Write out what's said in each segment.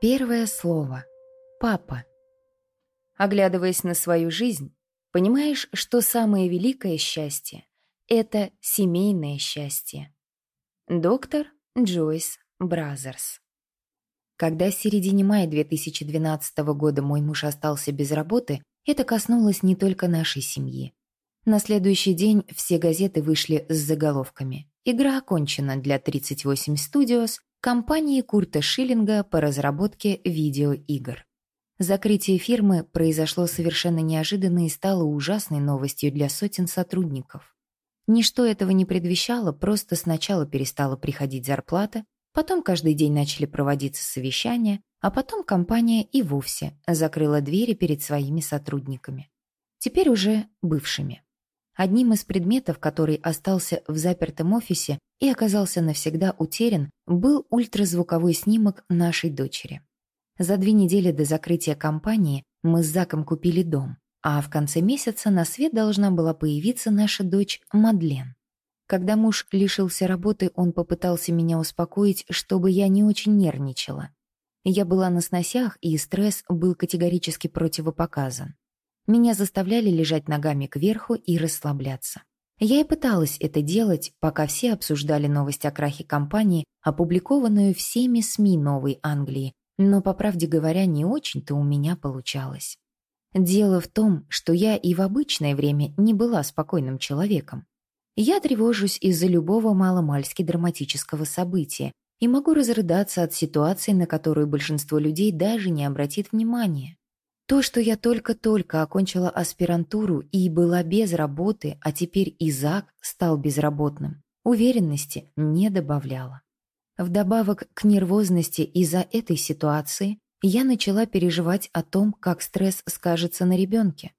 Первое слово. Папа. Оглядываясь на свою жизнь, понимаешь, что самое великое счастье — это семейное счастье. Доктор Джойс Бразерс. Когда в середине мая 2012 года мой муж остался без работы, это коснулось не только нашей семьи. На следующий день все газеты вышли с заголовками «Игра окончена для 38 Studios», компании Курта Шиллинга по разработке видеоигр. Закрытие фирмы произошло совершенно неожиданно и стало ужасной новостью для сотен сотрудников. Ничто этого не предвещало, просто сначала перестала приходить зарплата, потом каждый день начали проводиться совещания, а потом компания и вовсе закрыла двери перед своими сотрудниками. Теперь уже бывшими. Одним из предметов, который остался в запертом офисе и оказался навсегда утерян, был ультразвуковой снимок нашей дочери. За две недели до закрытия компании мы с Заком купили дом, а в конце месяца на свет должна была появиться наша дочь Мадлен. Когда муж лишился работы, он попытался меня успокоить, чтобы я не очень нервничала. Я была на сносях, и стресс был категорически противопоказан. Меня заставляли лежать ногами кверху и расслабляться. Я и пыталась это делать, пока все обсуждали новость о крахе компании, опубликованную всеми СМИ Новой Англии, но, по правде говоря, не очень-то у меня получалось. Дело в том, что я и в обычное время не была спокойным человеком. Я тревожусь из-за любого маломальски драматического события и могу разрыдаться от ситуации, на которую большинство людей даже не обратит внимания. То, что я только-только окончила аспирантуру и была без работы, а теперь и Зак стал безработным, уверенности не добавляло. Вдобавок к нервозности из-за этой ситуации я начала переживать о том, как стресс скажется на ребенке.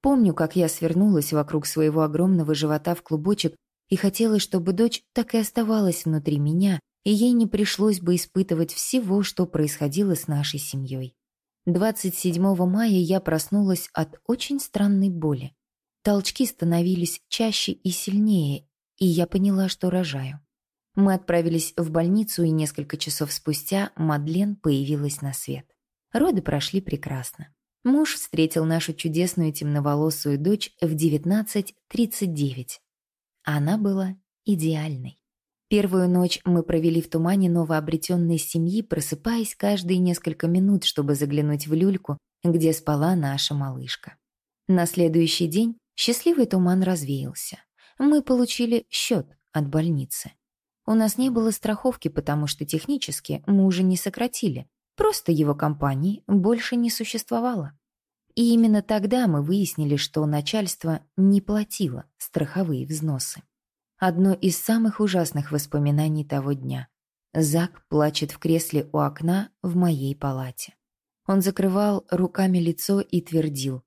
Помню, как я свернулась вокруг своего огромного живота в клубочек и хотела, чтобы дочь так и оставалась внутри меня, и ей не пришлось бы испытывать всего, что происходило с нашей семьей. 27 мая я проснулась от очень странной боли. Толчки становились чаще и сильнее, и я поняла, что рожаю. Мы отправились в больницу, и несколько часов спустя Мадлен появилась на свет. Роды прошли прекрасно. Муж встретил нашу чудесную темноволосую дочь в 19.39. Она была идеальной. Первую ночь мы провели в тумане новообретенной семьи, просыпаясь каждые несколько минут, чтобы заглянуть в люльку, где спала наша малышка. На следующий день счастливый туман развеялся. Мы получили счет от больницы. У нас не было страховки, потому что технически мы уже не сократили, просто его компании больше не существовало. И именно тогда мы выяснили, что начальство не платило страховые взносы. Одно из самых ужасных воспоминаний того дня. Зак плачет в кресле у окна в моей палате. Он закрывал руками лицо и твердил.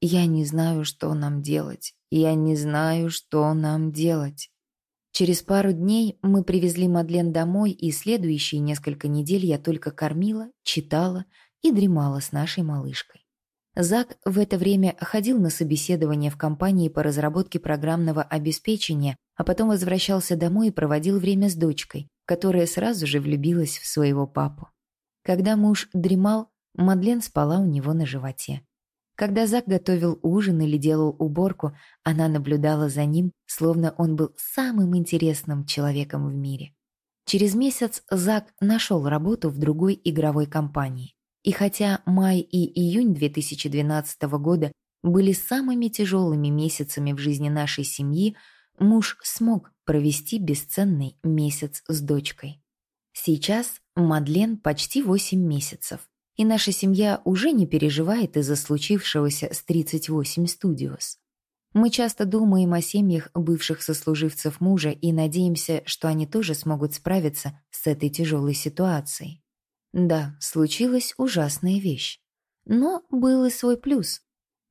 «Я не знаю, что нам делать. Я не знаю, что нам делать». Через пару дней мы привезли Мадлен домой, и следующие несколько недель я только кормила, читала и дремала с нашей малышкой. Зак в это время ходил на собеседование в компании по разработке программного обеспечения, а потом возвращался домой и проводил время с дочкой, которая сразу же влюбилась в своего папу. Когда муж дремал, Мадлен спала у него на животе. Когда Зак готовил ужин или делал уборку, она наблюдала за ним, словно он был самым интересным человеком в мире. Через месяц Зак нашел работу в другой игровой компании. И хотя май и июнь 2012 года были самыми тяжелыми месяцами в жизни нашей семьи, муж смог провести бесценный месяц с дочкой. Сейчас Мадлен почти 8 месяцев, и наша семья уже не переживает из-за случившегося с 38 Studios. Мы часто думаем о семьях бывших сослуживцев мужа и надеемся, что они тоже смогут справиться с этой тяжелой ситуацией. Да, случилась ужасная вещь. Но был и свой плюс.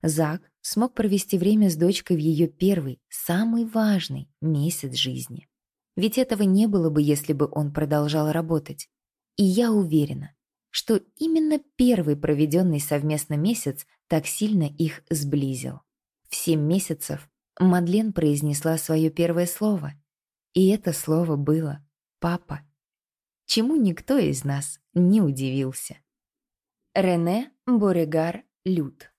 Зак смог провести время с дочкой в ее первый, самый важный месяц жизни. Ведь этого не было бы, если бы он продолжал работать. И я уверена, что именно первый проведенный совместно месяц так сильно их сблизил. В семь месяцев Мадлен произнесла свое первое слово. И это слово было «папа» чему никто из нас не удивился. Рене Борегар Лют